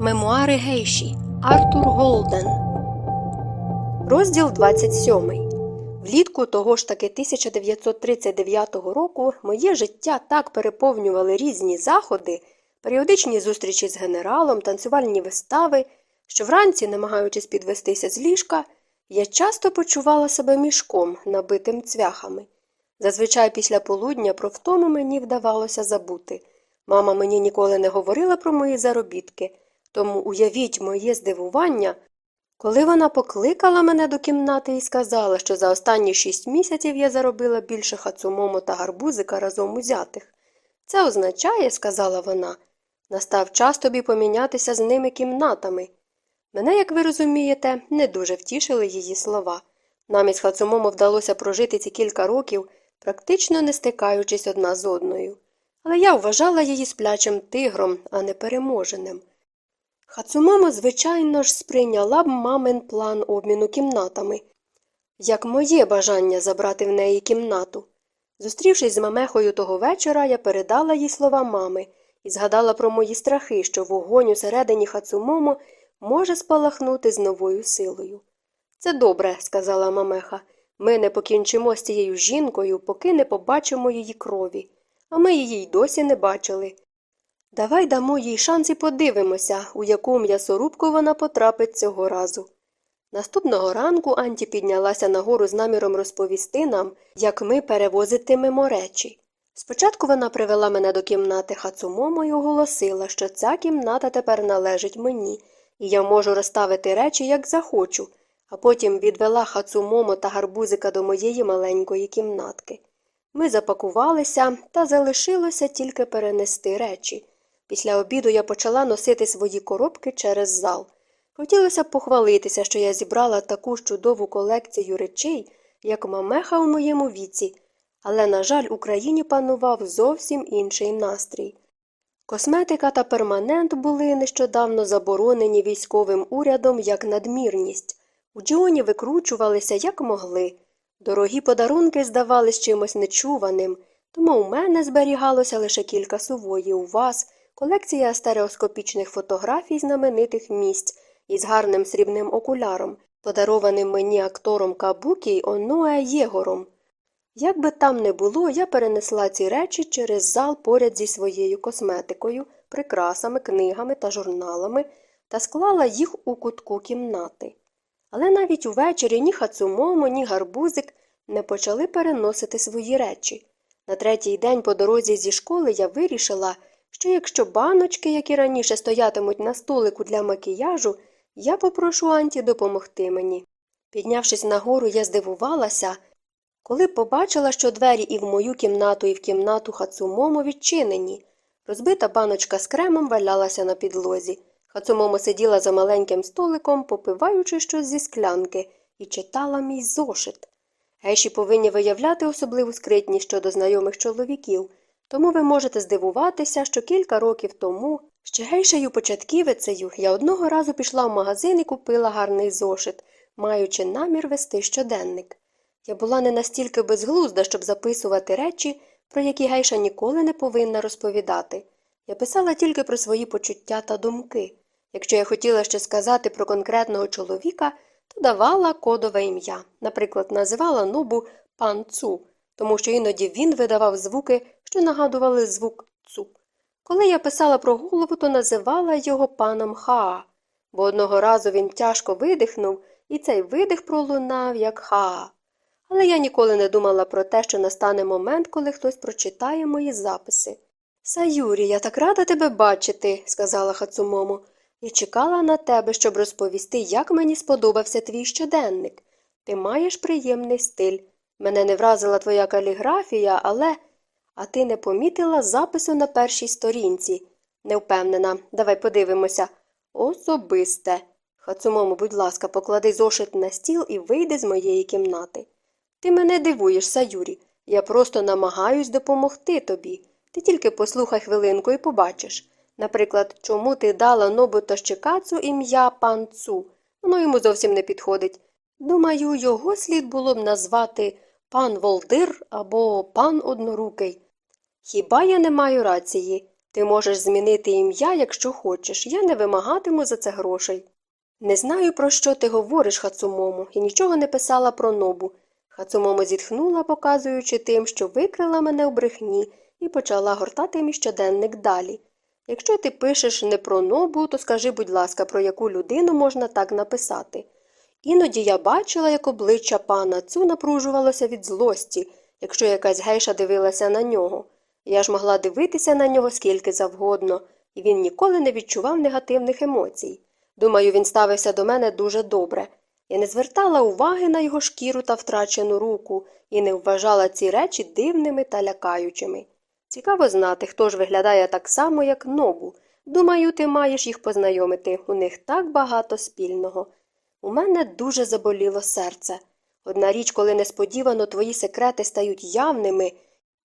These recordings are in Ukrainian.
Мемуари Гейші Артур Голден. Розділ 27. Влітку того ж таки 1939 року моє життя так переповнювали різні заходи, періодичні зустрічі з генералом, танцювальні вистави, що вранці, намагаючись підвестися з ліжка, я часто почувала себе мішком, набитим цвяхами. Зазвичай після полудня про втому мені вдавалося забути. Мама мені ніколи не говорила про мої заробітки. Тому уявіть моє здивування, коли вона покликала мене до кімнати і сказала, що за останні шість місяців я заробила більше хацумому та гарбузика разом узятих. Це означає, сказала вона, настав час тобі помінятися з ними кімнатами. Мене, як ви розумієте, не дуже втішили її слова. Нам із хацумому вдалося прожити ці кілька років, практично не стикаючись одна з одною. Але я вважала її сплячим тигром, а не переможеним. Хацумомо, звичайно ж, сприйняла б мамин план обміну кімнатами, як моє бажання забрати в неї кімнату. Зустрівшись з мамехою того вечора, я передала їй слова мами і згадала про мої страхи, що вогонь усередині Хацумомо може спалахнути з новою силою. Це добре, сказала мамеха. Ми не покінчимо з цією жінкою, поки не побачимо її крові, а ми її й досі не бачили. Давай дамо їй шанс і подивимося, у яку м'ясорубку вона потрапить цього разу. Наступного ранку Анті піднялася нагору з наміром розповісти нам, як ми перевозитимемо речі. Спочатку вона привела мене до кімнати Хацумомо і оголосила, що ця кімната тепер належить мені, і я можу розставити речі, як захочу, а потім відвела Хацумомо та гарбузика до моєї маленької кімнатки. Ми запакувалися, та залишилося тільки перенести речі. Після обіду я почала носити свої коробки через зал. Хотілося б похвалитися, що я зібрала таку ж чудову колекцію речей, як мамеха у моєму віці, але, на жаль, у країні панував зовсім інший настрій. Косметика та перманент були нещодавно заборонені військовим урядом як надмірність. У Джіоні викручувалися, як могли. Дорогі подарунки здавались чимось нечуваним, тому у мене зберігалося лише кілька сувої у вас колекція стереоскопічних фотографій знаменитих місць із гарним срібним окуляром, подарованим мені актором Кабукі Оное Єгором. Як би там не було, я перенесла ці речі через зал поряд зі своєю косметикою, прикрасами, книгами та журналами та склала їх у кутку кімнати. Але навіть увечері ні хацумомо, ні гарбузик не почали переносити свої речі. На третій день по дорозі зі школи я вирішила, що якщо баночки, які раніше стоятимуть на столику для макіяжу, я попрошу Анті допомогти мені. Піднявшись нагору, я здивувалася, коли побачила, що двері і в мою кімнату, і в кімнату Хацумомо відчинені. Розбита баночка з кремом валялася на підлозі. Хацумомо сиділа за маленьким столиком, попиваючи щось зі склянки, і читала мій зошит. Гейші повинні виявляти особливу скритність щодо знайомих чоловіків. Тому ви можете здивуватися, що кілька років тому, ще гейшею початківицею, я одного разу пішла в магазин і купила гарний зошит, маючи намір вести щоденник. Я була не настільки безглузда, щоб записувати речі, про які гейша ніколи не повинна розповідати. Я писала тільки про свої почуття та думки. Якщо я хотіла ще сказати про конкретного чоловіка, то давала кодове ім'я, наприклад, називала нобу пан Цу, тому що іноді він видавав звуки, що нагадували звук цу. Коли я писала про голову, то називала його паном Хаа, бо одного разу він тяжко видихнув, і цей видих пролунав як Хаа. Але я ніколи не думала про те, що настане момент, коли хтось прочитає мої записи. Саюрі, я так рада тебе бачити, сказала Хацумомо. Я чекала на тебе, щоб розповісти, як мені сподобався твій щоденник. Ти маєш приємний стиль. Мене не вразила твоя каліграфія, але. А ти не помітила запису на першій сторінці? Не впевнена. Давай подивимося. Особисте. Хацумому, будь ласка, поклади зошит на стіл і вийди з моєї кімнати. Ти мене дивуєш, Саюрі. Я просто намагаюсь допомогти тобі. Ти тільки послухай хвилинку і побачиш. Наприклад, чому ти дала Нобу Тощикацу ім'я пан Цу? Воно йому зовсім не підходить. Думаю, його слід було б назвати пан Волдир або пан Однорукий. Хіба я не маю рації? Ти можеш змінити ім'я, якщо хочеш, я не вимагатиму за це грошей. Не знаю, про що ти говориш, Хацумому, і нічого не писала про нобу. Хацумомо зітхнула, показуючи тим, що викрила мене у брехні, і почала гортати мій щоденник далі. Якщо ти пишеш не про нобу, то скажи, будь ласка, про яку людину можна так написати. Іноді я бачила, як обличчя пана цу напружувалося від злості, якщо якась гейша дивилася на нього. Я ж могла дивитися на нього скільки завгодно, і він ніколи не відчував негативних емоцій. Думаю, він ставився до мене дуже добре. Я не звертала уваги на його шкіру та втрачену руку і не вважала ці речі дивними та лякаючими. Цікаво знати, хто ж виглядає так само, як нобу. Думаю, ти маєш їх познайомити, у них так багато спільного. У мене дуже заболіло серце. Одна річ, коли несподівано твої секрети стають явними,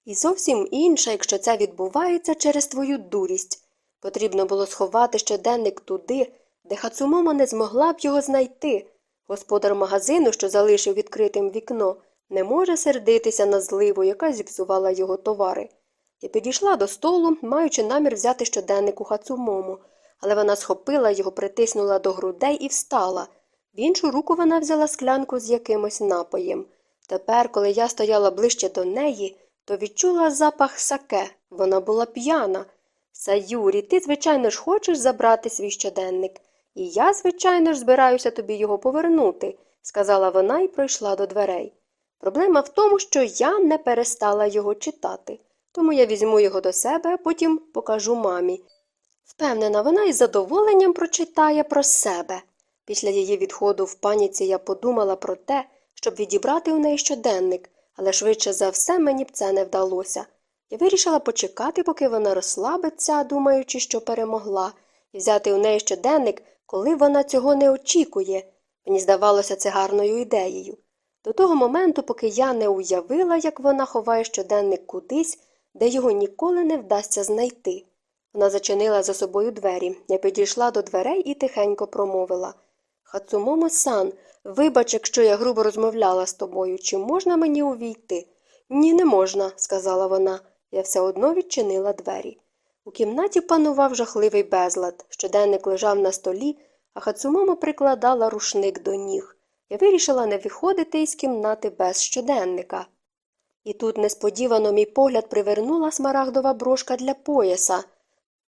і зовсім інша, якщо це відбувається через твою дурість. Потрібно було сховати щоденник туди, де Хацумомо не змогла б його знайти. Господар магазину, що залишив відкритим вікно, не може сердитися на зливу, яка зіпсувала його товари. Я підійшла до столу, маючи намір взяти щоденник у Хацумому, але вона схопила його, притиснула до грудей і встала. В іншу руку вона взяла склянку з якимось напоєм. Тепер, коли я стояла ближче до неї, то відчула запах саке. Вона була п'яна. Саюрі, ти, звичайно ж, хочеш забрати свій щоденник. І я, звичайно ж, збираюся тобі його повернути, сказала вона і пройшла до дверей. Проблема в тому, що я не перестала його читати, тому я візьму його до себе, а потім покажу мамі. Впевнена, вона із задоволенням прочитає про себе. Після її відходу в паніці я подумала про те, щоб відібрати у неї щоденник, але швидше за все мені б це не вдалося. Я вирішила почекати, поки вона розслабиться, думаючи, що перемогла, і взяти у неї щоденник, коли вона цього не очікує. Мені здавалося це гарною ідеєю. До того моменту, поки я не уявила, як вона ховає щоденник кудись, де його ніколи не вдасться знайти. Вона зачинила за собою двері. Я підійшла до дверей і тихенько промовила Хацумомо сан, вибач, якщо я грубо розмовляла з тобою, чи можна мені увійти? Ні, не можна, сказала вона. Я все одно відчинила двері. У кімнаті панував жахливий безлад. Щоденник лежав на столі, а Хацумомо прикладала рушник до ніг. Я вирішила не виходити із кімнати без щоденника. І тут несподівано мій погляд привернула смарагдова брошка для пояса,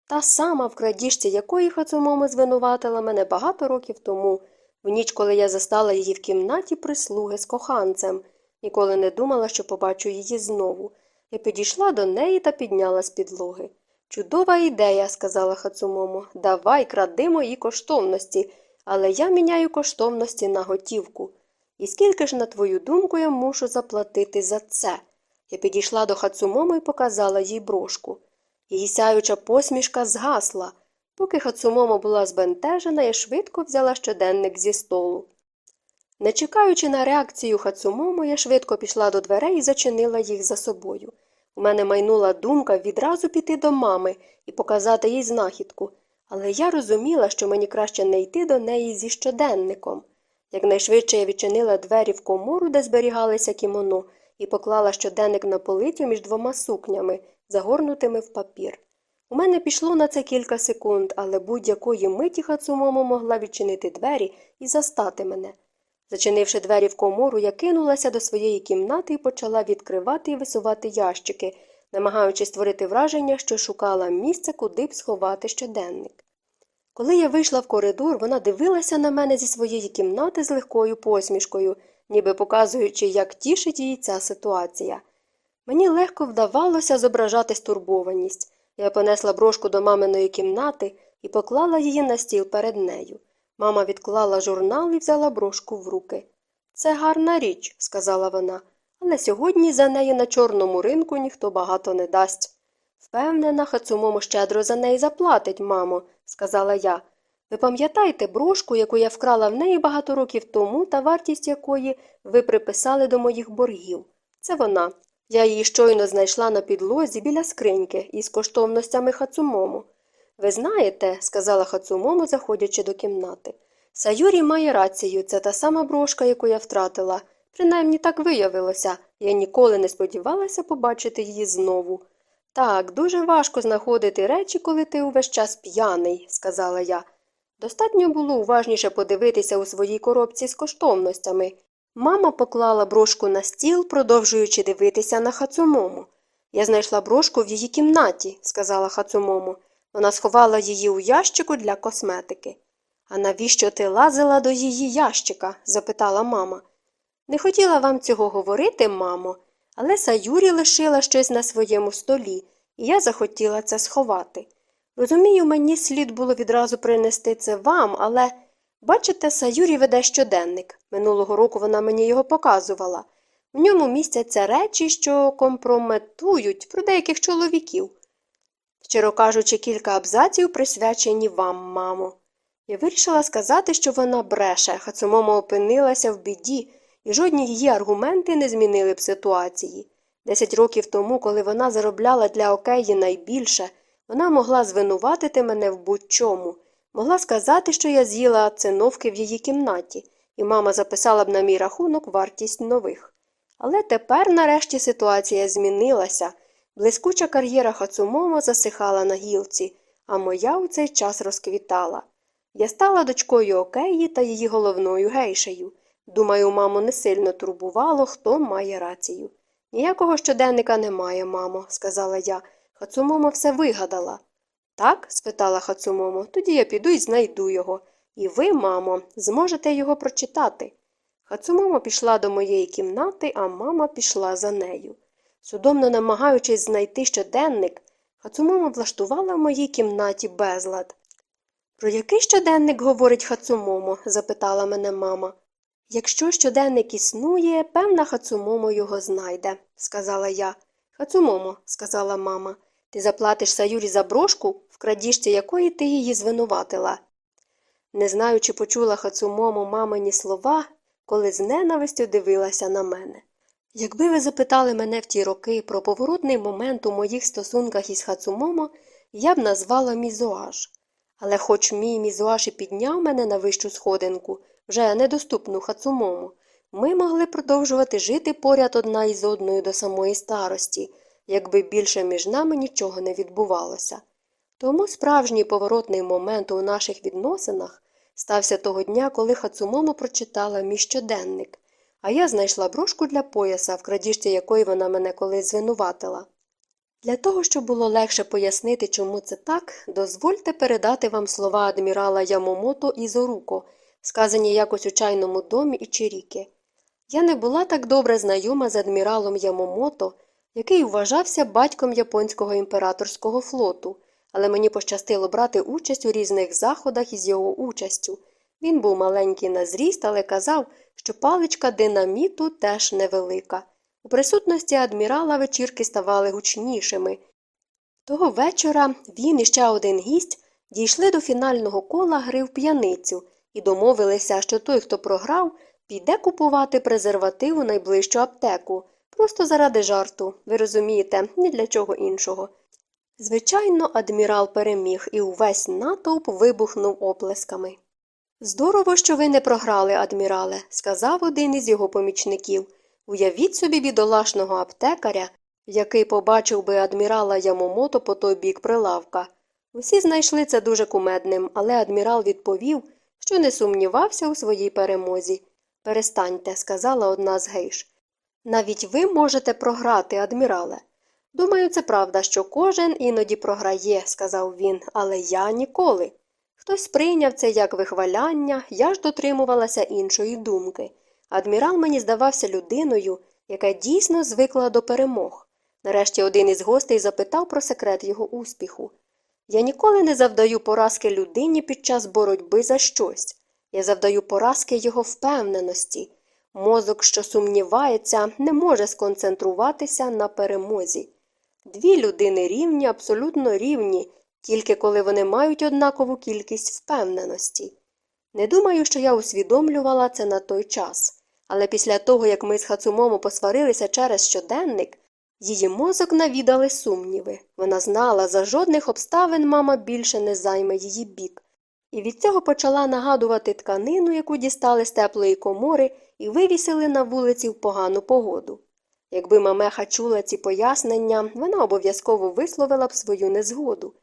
та сама, в крадіжці якої Хацумомо звинуватила мене багато років тому, в ніч, коли я застала її в кімнаті прислуги з коханцем, ніколи не думала, що побачу її знову. Я підійшла до неї та підняла з підлоги. Чудова ідея, сказала Хацумомо. Давай кради мої коштовності, але я міняю коштовності на готівку. І скільки ж, на твою думку, я мушу заплатити за це? Я підійшла до Хацумомо і показала їй брошку. Її сяюча посмішка згасла. Поки Хацумомо була збентежена, я швидко взяла щоденник зі столу. Не чекаючи на реакцію Хацумомо, я швидко пішла до дверей і зачинила їх за собою. У мене майнула думка відразу піти до мами і показати їй знахідку, але я розуміла, що мені краще не йти до неї зі щоденником. Якнайшвидше я відчинила двері в комору, де зберігалися кімоно, і поклала щоденник на полицю між двома сукнями, загорнутими в папір. У мене пішло на це кілька секунд, але будь-якої миті Хацумомо могла відчинити двері і застати мене. Зачинивши двері в комору, я кинулася до своєї кімнати і почала відкривати і висувати ящики, намагаючись створити враження, що шукала місце, куди б сховати щоденник. Коли я вийшла в коридор, вона дивилася на мене зі своєї кімнати з легкою посмішкою, ніби показуючи, як тішить її ця ситуація. Мені легко вдавалося зображати стурбованість. Я понесла брошку до маминої кімнати і поклала її на стіл перед нею. Мама відклала журнал і взяла брошку в руки. Це гарна річ, сказала вона, але сьогодні за неї на чорному ринку ніхто багато не дасть. Впевнена, Хацумомо щедро за неї заплатить, мамо, сказала я. Ви пам'ятаєте брошку, яку я вкрала в неї багато років тому та вартість якої ви приписали до моїх боргів. Це вона. Я її щойно знайшла на підлозі біля скриньки із коштовностями Хацумому. Ви знаєте, сказала Хацумому, заходячи до кімнати. Саюрі має рацію, це та сама брошка, яку я втратила. Принаймні так виявилося, я ніколи не сподівалася побачити її знову. Так, дуже важко знаходити речі, коли ти увесь час п'яний, сказала я. Достатньо було уважніше подивитися у своїй коробці з коштовностями. Мама поклала брошку на стіл, продовжуючи дивитися на хацумому. Я знайшла брошку в її кімнаті, сказала хацумому. Вона сховала її у ящику для косметики. А навіщо ти лазила до її ящика? запитала мама. Не хотіла вам цього говорити, мамо, але Саюрі лишила щось на своєму столі, і я захотіла це сховати. Розумію, мені слід було відразу принести це вам, але. Бачите, Саюрі веде щоденник. Минулого року вона мені його показувала. В ньому містяться речі, що компрометують про деяких чоловіків. Щиро кажучи, кілька абзаців присвячені вам, мамо. Я вирішила сказати, що вона бреше, Хацумомо опинилася в біді, і жодні її аргументи не змінили б ситуації. Десять років тому, коли вона заробляла для Океї найбільше, вона могла звинуватити мене в будь-чому, могла сказати, що я з'їла циновки в її кімнаті, і мама записала б на мій рахунок вартість нових. Але тепер, нарешті, ситуація змінилася. Блискуча кар'єра Хацумомо засихала на гілці, а моя у цей час розквітала. Я стала дочкою Океї та її головною гейшею. Думаю, маму не сильно турбувало, хто має рацію. Ніякого щоденника немає, мамо, сказала я. Хацумомо все вигадала. Так? спитала Хацумомо, тоді я піду і знайду його. І ви, мамо, зможете його прочитати. Хацумомо пішла до моєї кімнати, а мама пішла за нею. Судомно намагаючись знайти щоденник, Хацумомо влаштувала в моїй кімнаті безлад. Про який щоденник говорить Хацумомо? запитала мене мама. Якщо щоденник існує, певна Хацумомо його знайде, сказала я. Хацумомо, сказала мама, ти заплатиш Саюрі за брошку, крадіжці якої ти її звинуватила. Не знаю, чи почула Хацумомо мамині слова, коли з ненавистю дивилася на мене. Якби ви запитали мене в ті роки про поворотний момент у моїх стосунках із Хацумомо, я б назвала мізуаж. Але хоч мій мізуаш і підняв мене на вищу сходинку, вже недоступну Хацумому, ми могли продовжувати жити поряд одна із одною до самої старості, якби більше між нами нічого не відбувалося. Тому справжній поворотний момент у наших відносинах стався того дня, коли Хацумомо прочитала мій щоденник, а я знайшла брошку для пояса, в крадіжці якої вона мене колись звинуватила. Для того, щоб було легше пояснити, чому це так, дозвольте передати вам слова адмірала Ямомото і Зоруко, сказані якось у чайному домі і Чиріки. Я не була так добре знайома з адміралом Ямомото, який вважався батьком японського імператорського флоту, але мені пощастило брати участь у різних заходах із його участю. Він був маленький на зріст, але казав, що паличка динаміту теж невелика. У присутності адмірала вечірки ставали гучнішими. Того вечора він і ще один гість дійшли до фінального кола гри в п'яницю і домовилися, що той, хто програв, піде купувати презерватив у найближчу аптеку, просто заради жарту, ви розумієте, ні для чого іншого. Звичайно, адмірал переміг і увесь натовп вибухнув оплесками. Здорово, що ви не програли, адмірале, сказав один із його помічників. Уявіть собі бідолашного аптекаря, який побачив би адмірала Ямомото по той бік прилавка. Усі знайшли це дуже кумедним, але адмірал відповів, що не сумнівався у своїй перемозі. Перестаньте, сказала одна з гейш. Навіть ви можете програти, адмірале. Думаю, це правда, що кожен іноді програє, сказав він, але я ніколи. Хтось сприйняв це як вихваляння, я ж дотримувалася іншої думки. Адмірал мені здавався людиною, яка дійсно звикла до перемог. Нарешті один із гостей запитав про секрет його успіху. Я ніколи не завдаю поразки людині під час боротьби за щось. Я завдаю поразки його впевненості. Мозок, що сумнівається, не може сконцентруватися на перемозі. Дві людини рівні, абсолютно рівні, тільки коли вони мають однакову кількість впевненості. Не думаю, що я усвідомлювала це на той час, але після того, як ми з Хацумомо посварилися через щоденник, її мозок навідали сумніви. Вона знала, за жодних обставин мама більше не займе її бік, і від цього почала нагадувати тканину, яку дістали з теплої комори і вивісили на вулиці в погану погоду. Якби мамеха чула ці пояснення, вона обов'язково висловила б свою незгоду.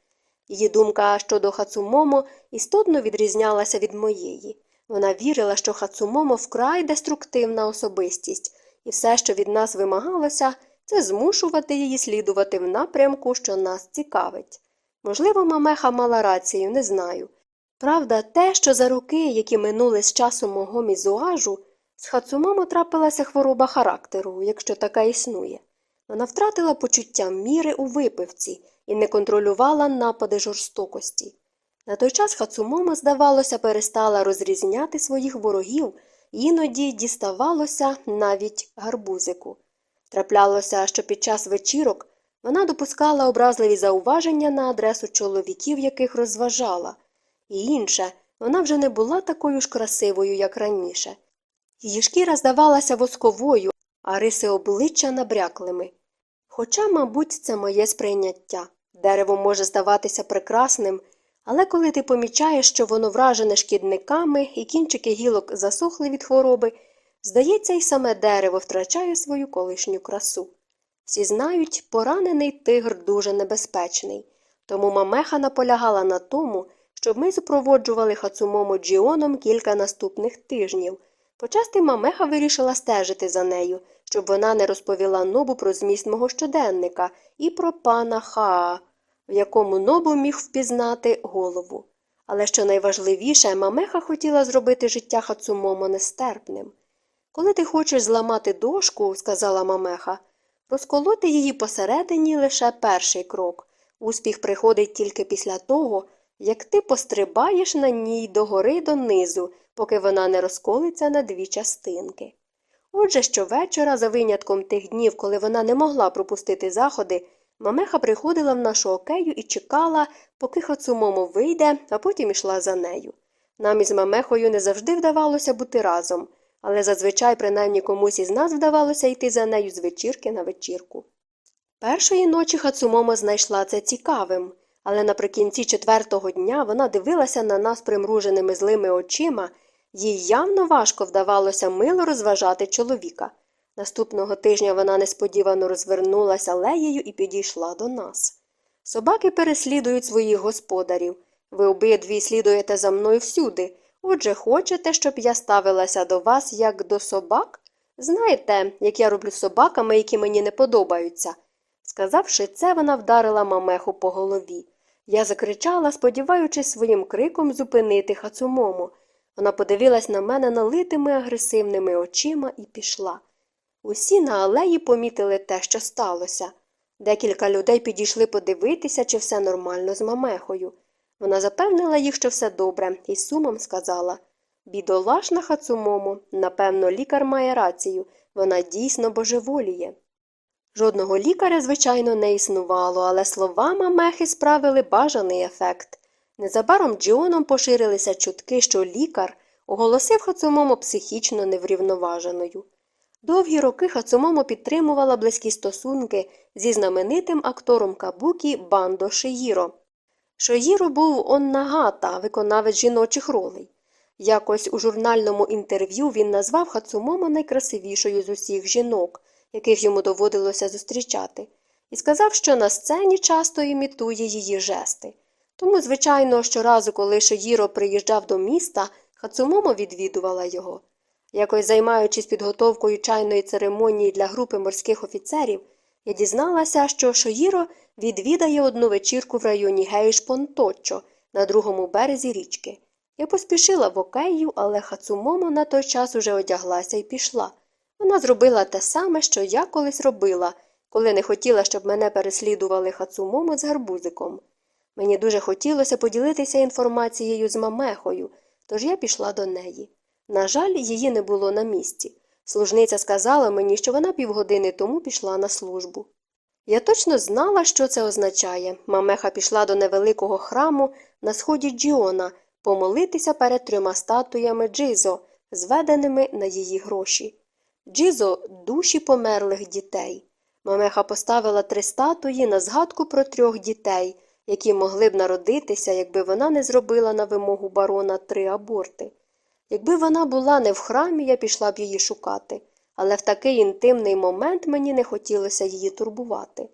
Її думка щодо Хацумомо істотно відрізнялася від моєї. Вона вірила, що Хацумомо вкрай деструктивна особистість, і все, що від нас вимагалося, це змушувати її слідувати в напрямку, що нас цікавить. Можливо, мамеха мала рацію, не знаю. Правда, те, що за роки, які минули з часу мого мізуажу, з Хацумомо трапилася хвороба характеру, якщо така існує. Вона втратила почуття міри у випивці і не контролювала напади жорстокості. На той час Хацумомо, здавалося, перестала розрізняти своїх ворогів, іноді діставалося навіть гарбузику. Траплялося, що під час вечірок вона допускала образливі зауваження на адресу чоловіків, яких розважала, і інше, вона вже не була такою ж красивою, як раніше. Її шкіра здавалася восковою, а риси обличчя набряклими. Хоча, мабуть, це моє сприйняття. Дерево може здаватися прекрасним, але коли ти помічаєш, що воно вражене шкідниками і кінчики гілок засохли від хвороби, здається, і саме дерево втрачає свою колишню красу. Всі знають, поранений тигр дуже небезпечний, тому мамеха наполягала на тому, щоб ми супроводжували Хацумому Джіоном кілька наступних тижнів. Почасти мамеха вирішила стежити за нею, щоб вона не розповіла нобу про зміст мого щоденника і про пана Хаа, в якому нобу міг впізнати голову. Але що найважливіше, мамеха хотіла зробити життя Хацумомо нестерпним. Коли ти хочеш зламати дошку, сказала мамеха, розколоти її посередині лише перший крок. Успіх приходить тільки після того, як ти пострибаєш на ній догори донизу, поки вона не розколиться на дві частинки. Отже, щовечора, за винятком тих днів, коли вона не могла пропустити заходи, мамеха приходила в нашу окею і чекала, поки Хацумомо вийде, а потім ішла за нею. Нам із мамехою не завжди вдавалося бути разом, але зазвичай принаймні комусь із нас вдавалося йти за нею з вечірки на вечірку. Першої ночі Хацумомо знайшла це цікавим, але наприкінці четвертого дня вона дивилася на нас примруженими злими очима, їй явно важко вдавалося мило розважати чоловіка. Наступного тижня вона несподівано розвернулася алеєю і підійшла до нас. Собаки переслідують своїх господарів. Ви обидві слідуєте за мною всюди. Отже, хочете, щоб я ставилася до вас як до собак? Знаєте, як я роблю з собаками, які мені не подобаються. Сказавши це, вона вдарила мамеху по голові. Я закричала, сподіваючись своїм криком зупинити хацумому. Вона подивилась на мене налитими агресивними очима і пішла. Усі на алеї помітили те, що сталося. Декілька людей підійшли подивитися, чи все нормально з мамехою. Вона запевнила їх, що все добре, і сумом сказала Бідолашна Хацумомо, напевно, лікар має рацію, вона дійсно божеволіє. Жодного лікаря, звичайно, не існувало, але слова мамехи справили бажаний ефект. Незабаром Джіоном поширилися чутки, що лікар оголосив Хацумомо психічно неврівноваженою. Довгі роки Хацумомо підтримувала близькі стосунки зі знаменитим актором Кабукі Бандо Шиїро. Шоїро був оннагата, виконавець жіночих ролей. Якось у журнальному інтерв'ю він назвав Хацумомо найкрасивішою з усіх жінок, яких йому доводилося зустрічати, і сказав, що на сцені часто імітує її жести. Тому, звичайно, щоразу, коли Шоїро приїжджав до міста, Хацумомо відвідувала його. Якось займаючись підготовкою чайної церемонії для групи морських офіцерів, я дізналася, що Шоїро відвідає одну вечірку в районі Гейш Понточчо на другому березі річки. Я поспішила в окею, але Хацумомо на той час уже одяглася і пішла. Вона зробила те саме, що я колись робила, коли не хотіла, щоб мене переслідували Хацумомо з гарбузиком. Мені дуже хотілося поділитися інформацією з мамехою, тож я пішла до неї. На жаль, її не було на місці. Служниця сказала мені, що вона півгодини тому пішла на службу. Я точно знала, що це означає. Мамеха пішла до невеликого храму на сході Джіона помолитися перед трьома статуями Джизо, зведеними на її гроші. Джизо душі померлих дітей. Мамеха поставила три статуї на згадку про трьох дітей, які могли б народитися, якби вона не зробила на вимогу барона три аборти. Якби вона була не в храмі, я пішла б її шукати. але в такий інтимний момент мені не хотілося її турбувати.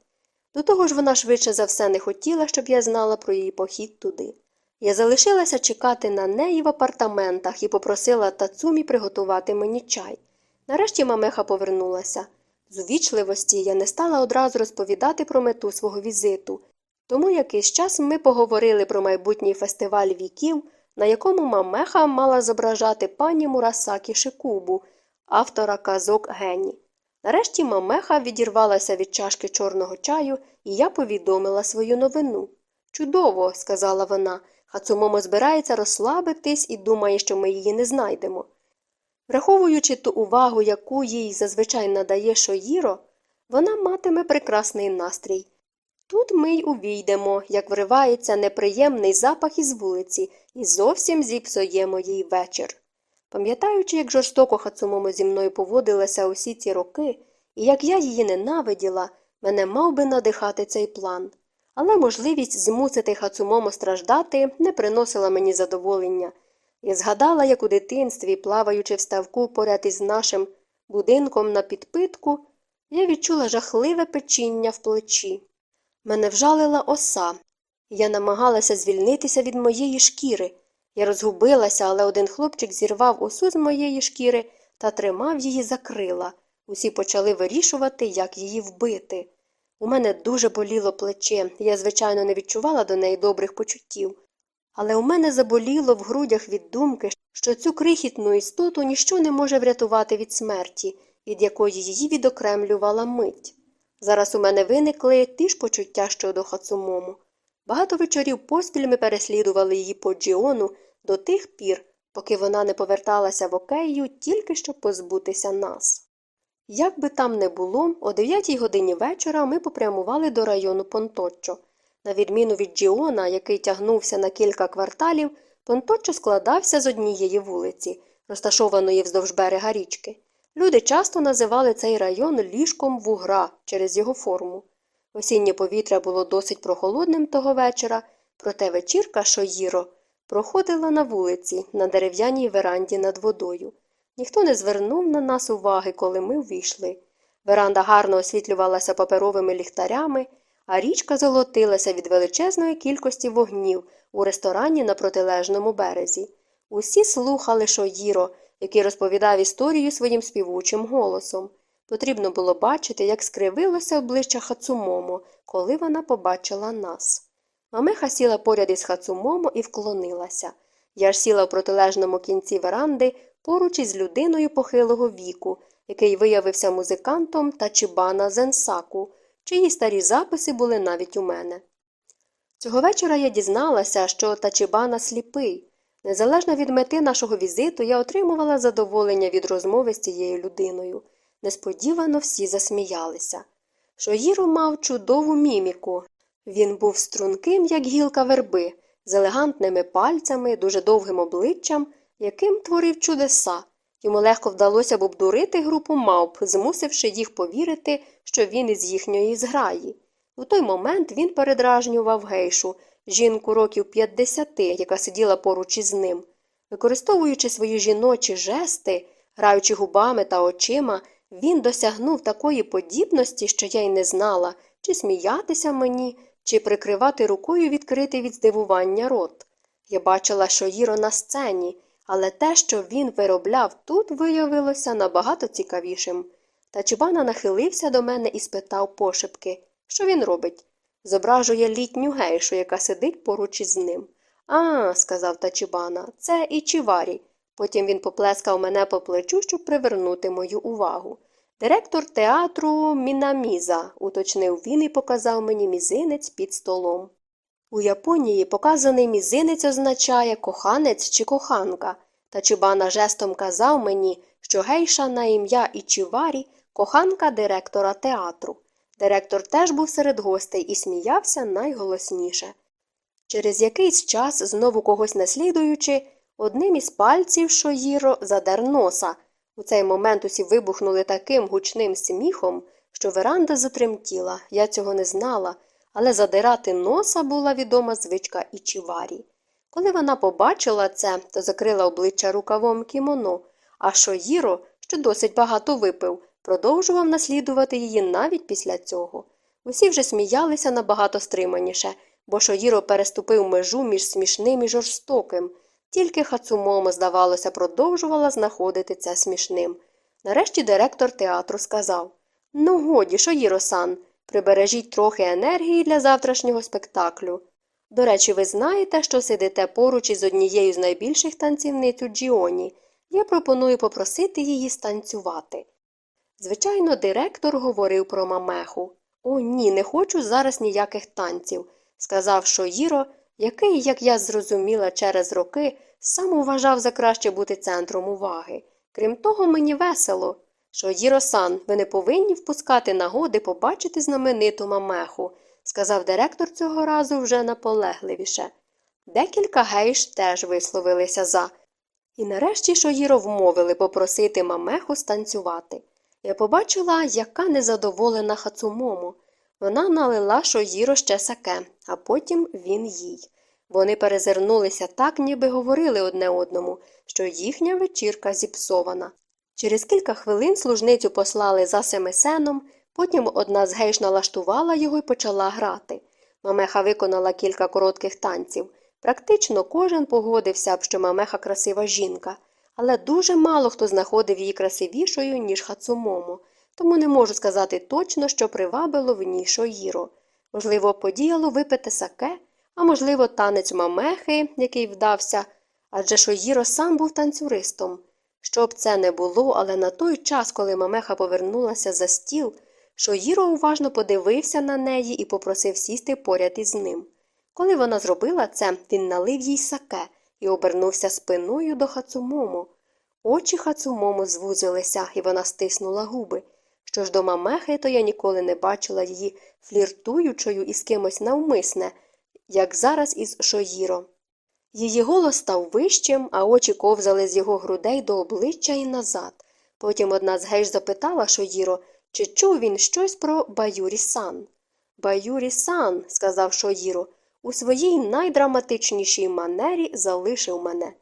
До того ж вона швидше за все не хотіла, щоб я знала про її похід туди. Я залишилася чекати на неї в апартаментах і попросила Тацумі приготувати мені чай. Нарешті мамеха повернулася. З увічливості я не стала одразу розповідати про мету свого візиту, тому якийсь час ми поговорили про майбутній фестиваль віків, на якому мамеха мала зображати пані Мурасакі Шикубу, автора казок Гені. Нарешті мамеха відірвалася від чашки чорного чаю, і я повідомила свою новину. Чудово, сказала вона. Хацумомо збирається розслабитись і думає, що ми її не знайдемо. Враховуючи ту увагу, яку їй зазвичай надає Шоїро, вона матиме прекрасний настрій. Тут ми й увійдемо, як вривається неприємний запах із вулиці, і зовсім зіпсуємо їй вечір. Пам'ятаючи, як жорстоко Хацумомо зі мною поводилася усі ці роки, і як я її ненавиділа, мене мав би надихати цей план. Але можливість змусити Хацумомо страждати не приносила мені задоволення. Я згадала, як у дитинстві, плаваючи в ставку поряд із нашим будинком на підпитку, я відчула жахливе печіння в плечі. Мене вжалила оса, я намагалася звільнитися від моєї шкіри. Я розгубилася, але один хлопчик зірвав осу з моєї шкіри та тримав її за крила. Усі почали вирішувати, як її вбити. У мене дуже боліло плече, я, звичайно, не відчувала до неї добрих почуттів. Але у мене заболіло в грудях від думки, що цю крихітну істоту ніщо не може врятувати від смерті, від якої її відокремлювала мить. Зараз у мене виникли ті ж почуття щодо Хацумому. Багато вечорів поспіль ми переслідували її по Джіону до тих пір, поки вона не поверталася в окею тільки щоб позбутися нас. Як би там не було, о 9 годині вечора ми попрямували до району Понточчо. На відміну від Джіона, який тягнувся на кілька кварталів, Понточчо складався з однієї вулиці, розташованої вздовж берега річки. Люди часто називали цей район ліжком вугра через його форму. Осіннє повітря було досить прохолодним того вечора, проте вечірка Шоїро проходила на вулиці, на дерев'яній веранді над водою. Ніхто не звернув на нас уваги, коли ми ввійшли. Веранда гарно освітлювалася паперовими ліхтарями, а річка золотилася від величезної кількості вогнів у ресторані на протилежному березі. Усі слухали Шоїро, який розповідав історію своїм співучим голосом. Потрібно було бачити, як скривилося обличчя Хацумомо, коли вона побачила нас. Мамеха сіла поряд із Хацумомо і вклонилася. Я ж сіла в протилежному кінці веранди поруч із людиною похилого віку, який виявився музикантом Тачібана Зенсаку, чиї старі записи були навіть у мене. Цього вечора я дізналася, що Тачібана сліпий. Незалежно від мети нашого візиту, я отримувала задоволення від розмови з цією людиною. Несподівано всі засміялися. Шоїро мав чудову міміку. Він був струнким, як гілка верби, з елегантними пальцями, дуже довгим обличчям, яким творив чудеса. Йому легко вдалося б обдурити групу мавп, змусивши їх повірити, що він із їхньої зграї. У той момент він передражнював гейшу, жінку років 50, яка сиділа поруч із ним. Використовуючи свої жіночі жести, граючи губами та очима, він досягнув такої подібності, що я й не знала, чи сміятися мені, чи прикривати рукою відкритий від здивування рот. Я бачила Шоїро на сцені, але те, що він виробляв тут, виявилося набагато цікавішим. Тачібана нахилився до мене і спитав пошепки, що він робить. Зображує літню гейшу, яка сидить поруч із ним. А, сказав Тачібана, це Ічіварі. Потім він поплескав мене по плечу, щоб привернути мою увагу. Директор театру Мінаміза, уточнив він і показав мені мізинець під столом. У Японії показаний мізинець означає коханець чи коханка, та Чубана жестом казав мені, що гейша на ім'я Ічіварі коханка директора театру. Директор теж був серед гостей і сміявся найголосніше. Через якийсь час, знову когось наслідуючи, одним із пальців Шоїро задер носа. У цей момент усі вибухнули таким гучним сміхом, що веранда затремтіла. Я цього не знала, але задирати носа була відома звичка Ічіварі. Коли вона побачила це, то закрила обличчя рукавом кімоно, а Шоїро, що досить багато випив, продовжував наслідувати її навіть після цього. Усі вже сміялися набагато стриманіше, бо Шоїро переступив межу між смішним і жорстоким. Тільки Хацумомо, здавалося, продовжувала знаходити це смішним. Нарешті директор театру сказав Ну, годі, Шоїро-сан, прибережіть трохи енергії для завтрашнього спектаклю. До речі, ви знаєте, що сидите поруч із однією з найбільших танцівниць у Джіоні. Я пропоную попросити її станцювати. Звичайно, директор говорив про мамеху. О, ні, не хочу зараз ніяких танців, сказав Шоїро, який, як я зрозуміла через роки, сам вважав за краще бути центром уваги. Крім того, мені весело. Шоїро сан, ви не повинні впускати нагоди побачити знамениту мамеху, сказав директор цього разу вже наполегливіше. Декілька гейш теж висловилися за. І нарешті Шоїро вмовили попросити мамеху станцювати. Я побачила, яка незадоволена Хацумому. Вона налила Шоїро ще саке, а потім він їй. Вони перезирнулися так, ніби говорили одне одному, що їхня вечірка зіпсована. Через кілька хвилин служницю послали за семисеном, потім одна з гейш налаштувала його і почала грати. Мамеха виконала кілька коротких танців. Практично кожен погодився б, що мамеха красива жінка, але дуже мало хто знаходив її красивішою, ніж Хацумомо, тому не можу сказати точно, що привабило в ній Шоїро. Можливо, подіяло випити саке, а можливо, танець мамехи, який вдався, адже Шоїро сам був танцюристом. Щоб це не було, але на той час, коли мамеха повернулася за стіл, Шоїро уважно подивився на неї і попросив сісти поряд із ним. Коли вона зробила це, він налив їй саке і обернувся спиною до Хацумому. Очі Хацумому звузилися, і вона стиснула губи. Що ж до мамехи, то я ніколи не бачила її фліртуючою із кимось навмисне, як зараз із Шоїро. Її голос став вищим, а очі ковзали з його грудей до обличчя і назад. Потім одна з гейш запитала Шоїро, чи чув він щось про Баюрі сан. Баюрі сан, сказав Шоїро, у своїй найдраматичнішій манері залишив мене.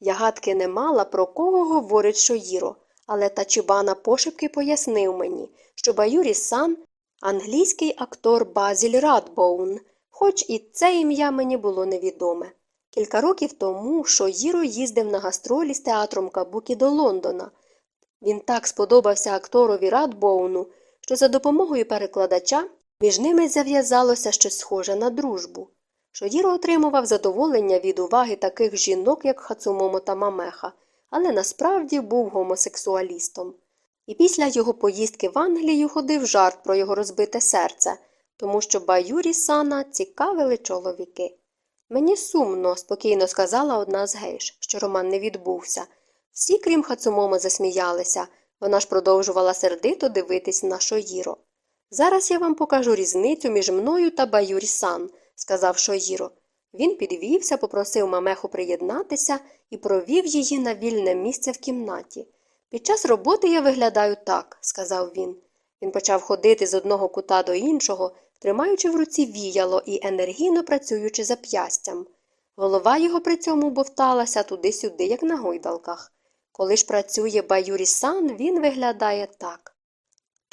Я гадки не мала, про кого говорить Шоїро, але Тачібана пошепки пояснив мені, що Баюрі сан англійський актор Базіль Радбоун, хоч і це ім'я мені було невідоме. Кілька років тому Шоїро їздив на гастролі з театром Кабукі до Лондона. Він так сподобався акторові Радбоуну, що за допомогою перекладача між ними зав'язалося щось схоже на дружбу. Шоїро отримував задоволення від уваги таких жінок, як Хацумомо та Мамеха, але насправді був гомосексуалістом. І після його поїздки в Англію ходив жарт про його розбите серце, тому що Баюрі Сана цікавили чоловіки. Мені сумно, спокійно сказала одна з гейш, що роман не відбувся. Всі, крім Хацумомо, засміялися, вона ж продовжувала сердито дивитись на Шоїро. Зараз я вам покажу різницю між мною та Баюрі Сан, сказав Шоїро. Він підвівся, попросив мамеху приєднатися і провів її на вільне місце в кімнаті. Під час роботи я виглядаю так, сказав він. Він почав ходити з одного кута до іншого, тримаючи в руці віяло і енергійно працюючи зап'ястям. Голова його при цьому бовталася туди-сюди, як на гойдалках. Коли ж працює Баюрі сан, він виглядає так.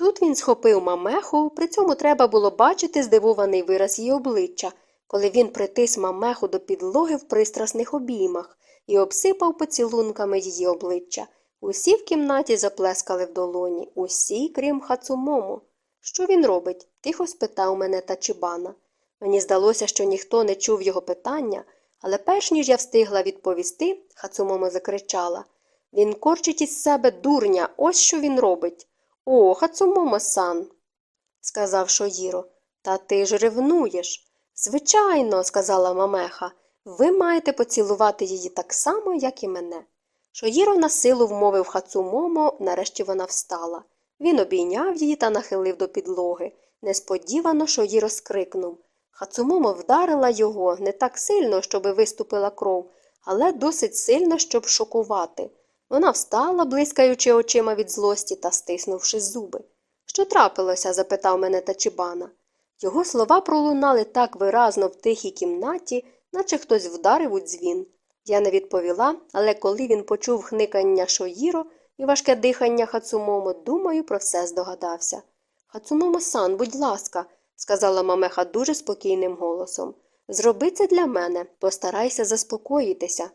Тут він схопив мамеху, при цьому треба було бачити здивований вираз її обличчя, коли він притис мамеху до підлоги в пристрасних обіймах і обсипав поцілунками її обличчя. Усі в кімнаті заплескали в долоні, усі, крім Хацумому. Що він робить? тихо спитав мене Тачібана. Мені здалося, що ніхто не чув його питання, але перш ніж я встигла відповісти, Хацумомо закричала Він корчить із себе дурня, ось що він робить. О, Хацумомо сан, сказав Шоїро. Та ти ж ревнуєш. Звичайно, сказала Мамеха, ви маєте поцілувати її так само, як і мене. Шоїро на силу вмовив Хацумомо, нарешті вона встала. Він обійняв її та нахилив до підлоги. Несподівано Шоїро скрикнув. Хацумомо вдарила його не так сильно, щоби виступила кров, але досить сильно, щоб шокувати. Вона встала, блискаючи очима від злості та стиснувши зуби. Що трапилося? запитав мене Тачібана. Його слова пролунали так виразно в тихій кімнаті, наче хтось вдарив у дзвін. Я не відповіла, але коли він почув хникання Шоїро, і важке дихання Хацумомо, думаю, про все здогадався. Хацумомо сан, будь ласка, сказала мамеха дуже спокійним голосом. Зроби це для мене, постарайся заспокоїтися.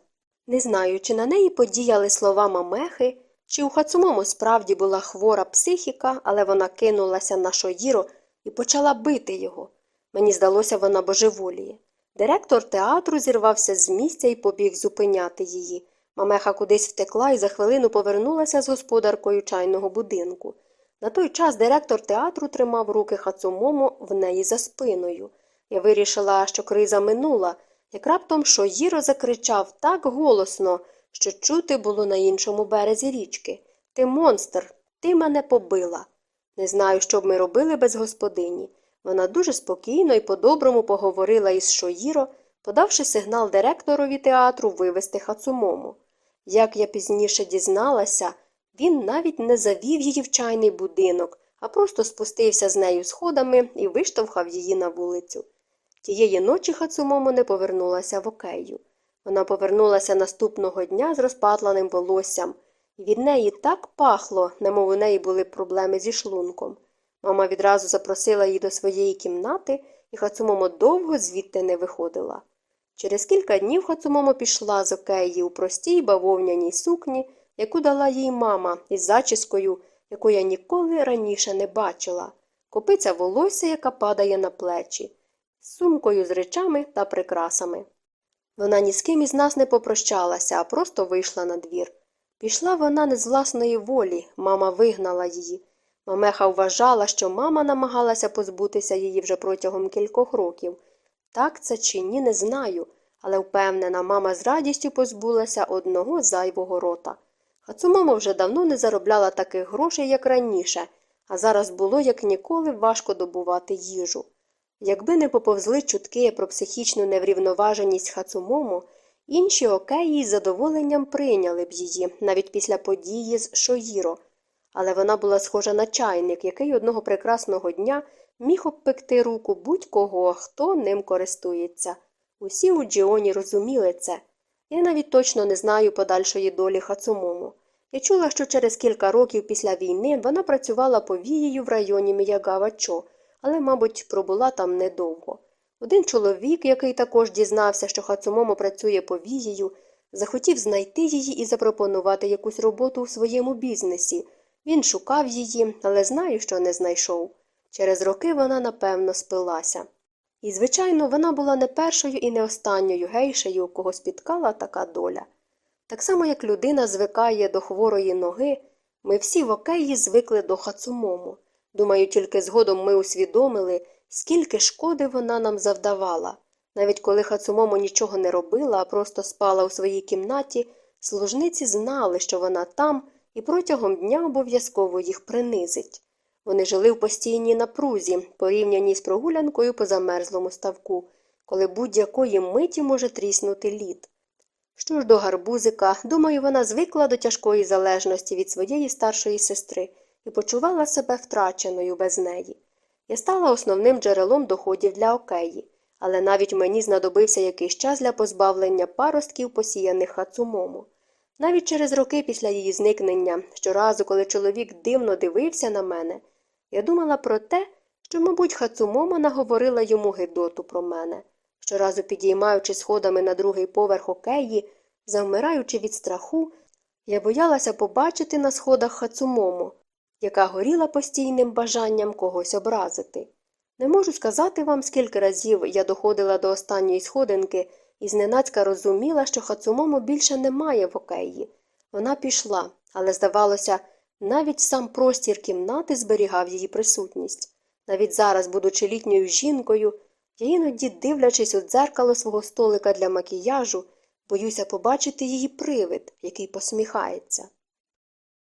Не знаю, чи на неї подіяли слова мамехи, чи у Хацумомо справді була хвора психіка, але вона кинулася на Шоїро і почала бити його. Мені здалося, вона божеволіє. Директор театру зірвався з місця і побіг зупиняти її. Мамеха кудись втекла і за хвилину повернулася з господаркою чайного будинку. На той час директор театру тримав руки Хацумомо в неї за спиною. Я вирішила, що криза минула, як раптом Шоїро закричав так голосно, що чути було на іншому березі річки. Ти монстр, ти мене побила. Не знаю, що б ми робили без господині. Вона дуже спокійно і по-доброму поговорила із Шоїро, подавши сигнал директорові театру вивести Хацумому. Як я пізніше дізналася, він навіть не завів її в чайний будинок, а просто спустився з нею сходами і виштовхав її на вулицю. Тієї ночі Хацумомо не повернулася в окею. Вона повернулася наступного дня з розпатланим волоссям, і від неї так пахло, немов у неї були проблеми зі шлунком. Мама відразу запросила її до своєї кімнати, і Хацумомо довго звідти не виходила. Через кілька днів Хацумомо пішла з океї у простій бавовняній сукні, яку дала їй мама, із зачіскою, яку я ніколи раніше не бачила, копиця волосся, яка падає на плечі, сумкою з речами та прикрасами. Вона ні з ким із нас не попрощалася, а просто вийшла на двір. Пішла вона не з власної волі, мама вигнала її. Мамеха вважала, що мама намагалася позбутися її вже протягом кількох років. Так це чи ні, не знаю, але впевнена, мама з радістю позбулася одного зайвого рота. Хацумомо вже давно не заробляла таких грошей, як раніше, а зараз було як ніколи важко добувати їжу. Якби не поповзли чутки про психічну неврівноваженість Хацумомо, інші океї з задоволенням прийняли б її навіть після події з Шоїро. Але вона була схожа на чайник, який одного прекрасного дня міг обпекти руку будь-кого, хто ним користується. Усі у Джіоні розуміли це. Я навіть точно не знаю подальшої долі Хацумому. Я чула, що через кілька років після війни вона працювала повією в районі Міягава-Чо, але, мабуть, пробула там недовго. Один чоловік, який також дізнався, що Хацумомо працює повією, захотів знайти її і запропонувати якусь роботу у своєму бізнесі. Він шукав її, але знаю, що не знайшов. Через роки вона, напевно, спилася. І, звичайно, вона була не першою і не останньою гейшею, кого спіткала така доля. Так само, як людина звикає до хворої ноги, ми всі в океї звикли до хацумому. Думаю, тільки згодом ми усвідомили, скільки шкоди вона нам завдавала. Навіть коли хацумомо нічого не робила, а просто спала у своїй кімнаті, служниці знали, що вона там, і протягом дня обов'язково їх принизить. Вони жили в постійній напрузі, порівняній з прогулянкою по замерзлому ставку, коли будь-якої миті може тріснути лід. Що ж до гарбузика, думаю, вона звикла до тяжкої залежності від своєї старшої сестри і почувала себе втраченою без неї. Я стала основним джерелом доходів для океї, але навіть мені знадобився якийсь час для позбавлення паростків, посіяних хацумому. Навіть через роки після її зникнення, щоразу, коли чоловік дивно дивився на мене, я думала про те, що, мабуть, Хацумомо наговорила йому гидоту про мене. Щоразу підіймаючи сходами на другий поверх океї, завмираючи від страху, я боялася побачити на сходах Хацумомо, яка горіла постійним бажанням когось образити. Не можу сказати вам, скільки разів я доходила до останньої сходинки і зненацька розуміла, що Хацумомо більше немає в океї. Вона пішла, але, здавалося, навіть сам простір кімнати зберігав її присутність. Навіть зараз, будучи літньою жінкою, я іноді, дивлячись у дзеркало свого столика для макіяжу, боюся побачити її привид, який посміхається.